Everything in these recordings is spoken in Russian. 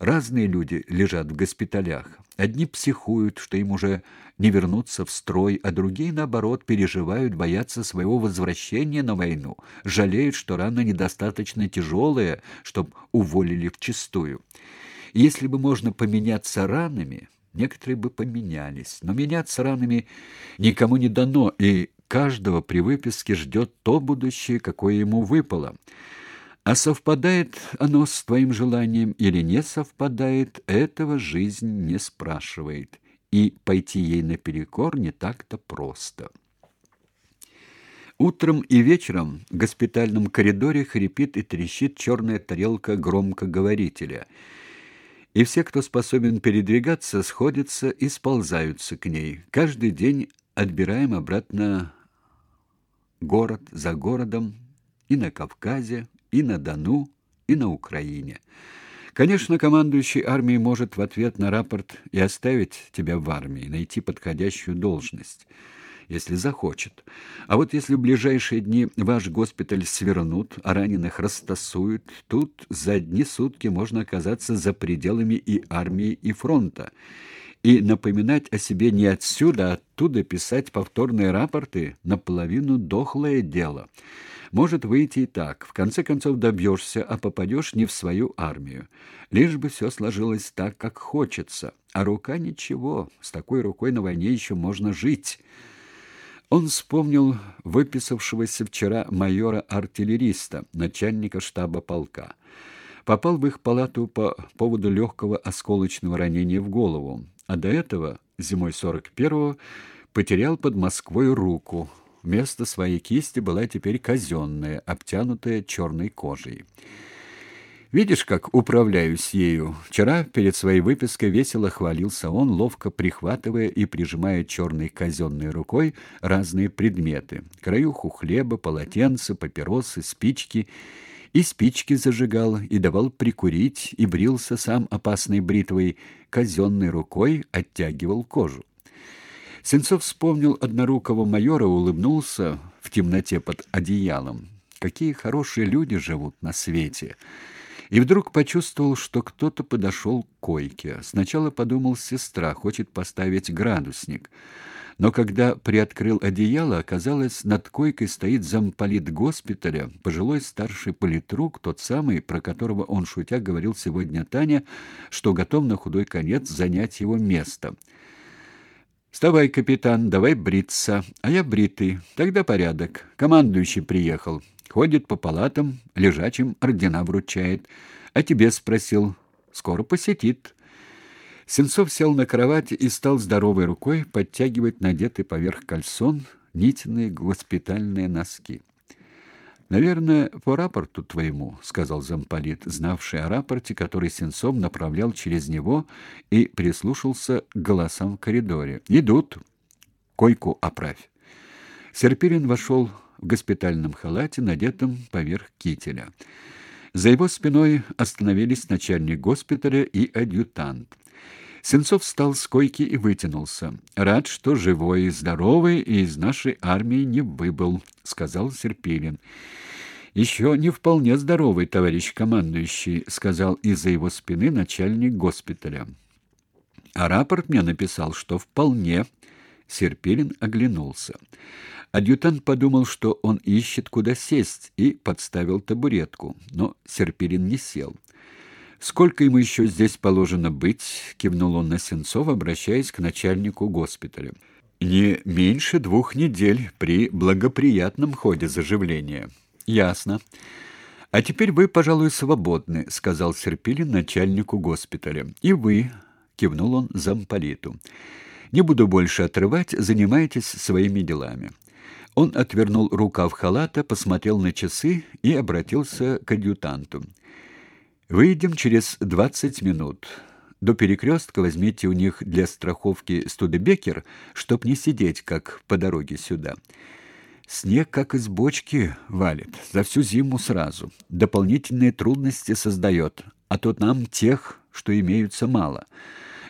Разные люди лежат в госпиталях. Одни психуют, что им уже не вернуться в строй, а другие, наоборот, переживают, боятся своего возвращения на войну, жалеют, что рана недостаточно тяжелая, чтобы уволили вчистую. И если бы можно поменяться ранами, некоторые бы поменялись. Но меняться ранами никому не дано, и каждого при выписке ждет то будущее, какое ему выпало. А совпадает оно с твоим желанием или не совпадает, этого жизнь не спрашивает, и пойти ей наперекор не так-то просто. Утром и вечером в госпитальном коридоре хрипит и трещит черная тарелка громкоговорителя, и все, кто способен передвигаться, сходятся и сползаются к ней. Каждый день отбираем обратно город за городом и на Кавказе, и на Дону, и на Украине. Конечно, командующий армией может в ответ на рапорт и оставить тебя в армии, найти подходящую должность, если захочет. А вот если в ближайшие дни ваш госпиталь свернут, а раненых растасуют, тут за одни сутки можно оказаться за пределами и армии, и фронта. И напоминать о себе не отсюда, а оттуда писать повторные рапорты наполовину дохлое дело. Может выйти и так. В конце концов добьешься, а попадешь не в свою армию. Лишь бы все сложилось так, как хочется. А рука ничего. С такой рукой на войне еще можно жить. Он вспомнил выписавшегося вчера майора-артиллериста, начальника штаба полка. Попал в их палату по поводу легкого осколочного ранения в голову, а до этого, зимой 41-го, потерял под Москвой руку, Вместо своей кисти была теперь казенная, обтянутая черной кожей. Видишь, как управляюсь ею. Вчера перед своей выпиской весело хвалился он, ловко прихватывая и прижимая черной казенной рукой разные предметы: краюху хлеба, полотенца, папиросы, спички. И спички зажигал, и давал прикурить, и брился сам опасной бритвой, казенной рукой оттягивал кожу. Сенцов вспомнил однорукого майора, улыбнулся в темноте под одеялом. Какие хорошие люди живут на свете. И вдруг почувствовал, что кто-то подошел к койке. Сначала подумал, сестра хочет поставить градусник. Но когда приоткрыл одеяло, оказалось, над койкой стоит замполит госпиталя, пожилой старший политрук, тот самый, про которого он шутя говорил сегодня Таня, что готов на худой конец занять его место. Вставай, капитан, давай бриться. А я бритый. Тогда порядок. Командующий приехал. Ходит по палатам, лежачим ордена вручает. А тебе спросил. Скоро посетит. Сенцов сел на кровати и стал здоровой рукой подтягивать надетый поверх кальсон нитяные госпитальные носки. Наверное, по рапорту твоему, сказал замполит, знавший о рапорте, который Сенцов направлял через него и прислушался к голосам в коридоре. Идут. Койку оправь. Серпирин вошел в госпитальном халате, надетом поверх кителя. За его спиной остановились начальник госпиталя и адъютант. Сенцов встал с койки и вытянулся. Рад, что живой и здоровый и из нашей армии не выбыл, сказал Серпилин. «Еще не вполне здоровый, товарищ командующий, сказал из-за его спины начальник госпиталя. А рапорт мне написал, что вполне. Серпилин оглянулся. Адъютант подумал, что он ищет куда сесть, и подставил табуретку, но Серпилин не сел. Сколько ему еще здесь положено быть? кивнул он на Сенцова, обращаясь к начальнику госпиталя. Не меньше двух недель при благоприятном ходе заживления. Ясно. А теперь вы, пожалуй, свободны, сказал Серпилин начальнику госпиталя. И вы, кивнул он замполиту. Не буду больше отрывать, занимайтесь своими делами. Он отвернул рукав халата, посмотрел на часы и обратился к адъютанту. Выйдем через двадцать минут. До перекрестка возьмите у них для страховки студебекер, чтоб не сидеть, как по дороге сюда. Снег как из бочки валит, за всю зиму сразу. Дополнительные трудности создает, а тут нам тех, что имеются, мало.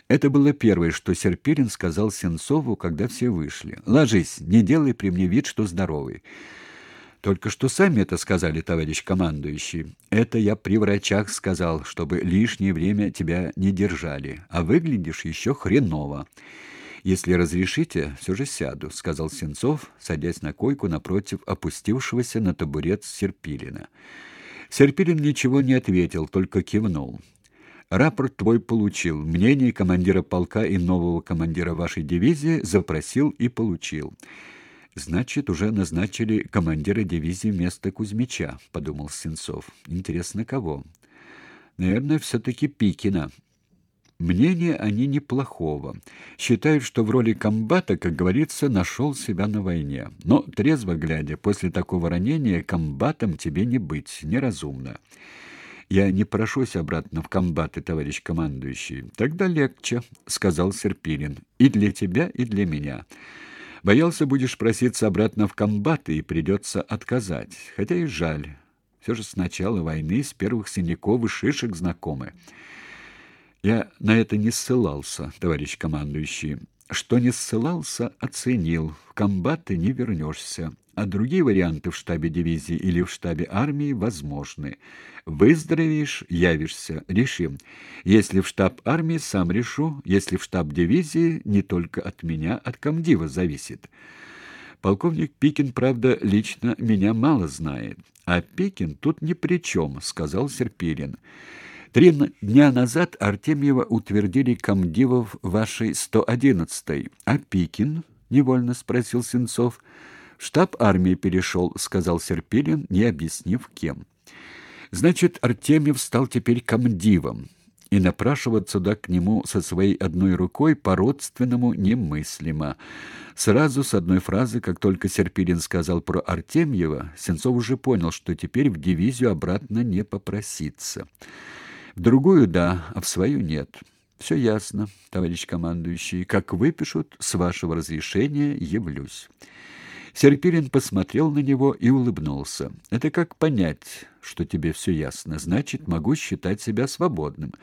Это было первое, что Серпирин сказал Сенцову, когда все вышли. «Ложись, не делай при мне вид, что здоровый». Только что сами это сказали, товарищ командующий. Это я при врачах сказал, чтобы лишнее время тебя не держали, а выглядишь еще хреново. Если разрешите, все же сяду, сказал Сенцов, садясь на койку напротив опустившегося на табурет Серпилина. Серпилин ничего не ответил, только кивнул. Рапорт твой получил. Мнение командира полка и нового командира вашей дивизии запросил и получил. Значит, уже назначили командира дивизии вместо Кузьмича, подумал Сенцов. Интересно, кого? Наверное, все таки Пикина. Мнение они неплохого. Считают, что в роли комбата, как говорится, нашел себя на войне. Но трезво глядя, после такого ранения комбатом тебе не быть, неразумно. Я не прошусь обратно в комбаты, товарищ командующий. Тогда легче, сказал Серпилин. И для тебя, и для меня. Боялся, будешь проситься обратно в комбаты и придется отказать. Хотя и жаль. Все же с начала войны, с первых синяков и шишек знакомы. Я на это не ссылался, товарищ командующий. Что не ссылался, оценил. В комбаты не вернешься. А другие варианты в штабе дивизии или в штабе армии возможны. Выздоровеешь, явишься, решим. Если в штаб армии, сам решу. Если в штаб дивизии, не только от меня, от комдива зависит. Полковник Пикин, правда, лично меня мало знает. А Пикин тут ни при чем, сказал Серпилин. Три дня назад Артемьева утвердили комдивов вашей 111-й. А Пикин? невольно спросил Сенцов. Штаб армии перешел», — сказал Серпилин, не объяснив кем. Значит, Артемьев стал теперь комдивом, и напрашиваться туда к нему со своей одной рукой по-родственному немыслимо. Сразу с одной фразы, как только Серпилин сказал про Артемьева, Сенцов уже понял, что теперь в дивизию обратно не попроситься. В другую да, а в свою нет. Все ясно, товарищ командующий. Как выпишут, с вашего разрешения явлюсь. Серпилин посмотрел на него и улыбнулся. Это как понять, что тебе все ясно? Значит, могу считать себя свободным.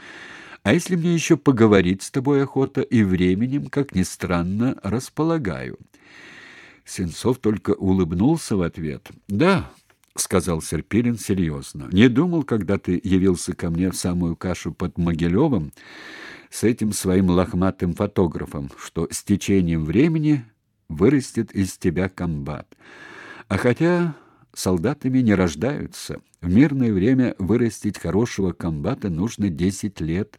А если мне еще поговорить с тобой охота и временем, как ни странно, располагаю. Сенцов только улыбнулся в ответ. Да, сказал Серпилин серьезно. Не думал, когда ты явился ко мне в самую кашу под Могилевым с этим своим лохматым фотографом, что с течением времени вырастет из тебя комбат. А хотя солдатами не рождаются, в мирное время вырастить хорошего комбата нужно десять лет.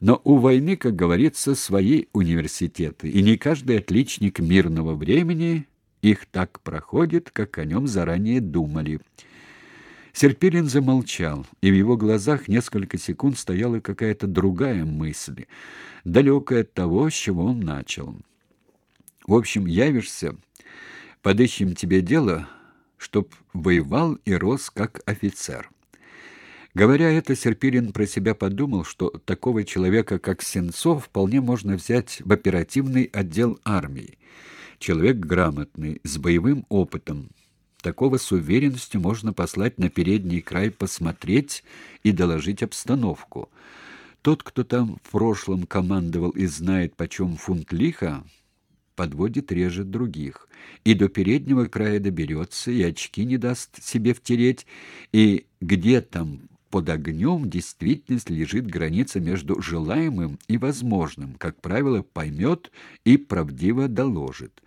Но у войны, как говорится, свои университеты, и не каждый отличник мирного времени их так проходит, как о нем заранее думали. Серпилин замолчал, и в его глазах несколько секунд стояла какая-то другая мысль, далекая от того, с чего он начал. В общем, явишься, подыщем тебе дело, чтоб воевал и рос как офицер. Говоря это, Серпилин про себя подумал, что такого человека, как Сенцов, вполне можно взять в оперативный отдел армии. Человек грамотный, с боевым опытом. Такого с уверенностью можно послать на передний край посмотреть и доложить обстановку. Тот, кто там в прошлом командовал и знает, почем фунт лиха, подводит реже других, и до переднего края доберется, и очки не даст себе втереть, и где там под огнем действительность лежит граница между желаемым и возможным, как правило, поймет и правдиво доложит.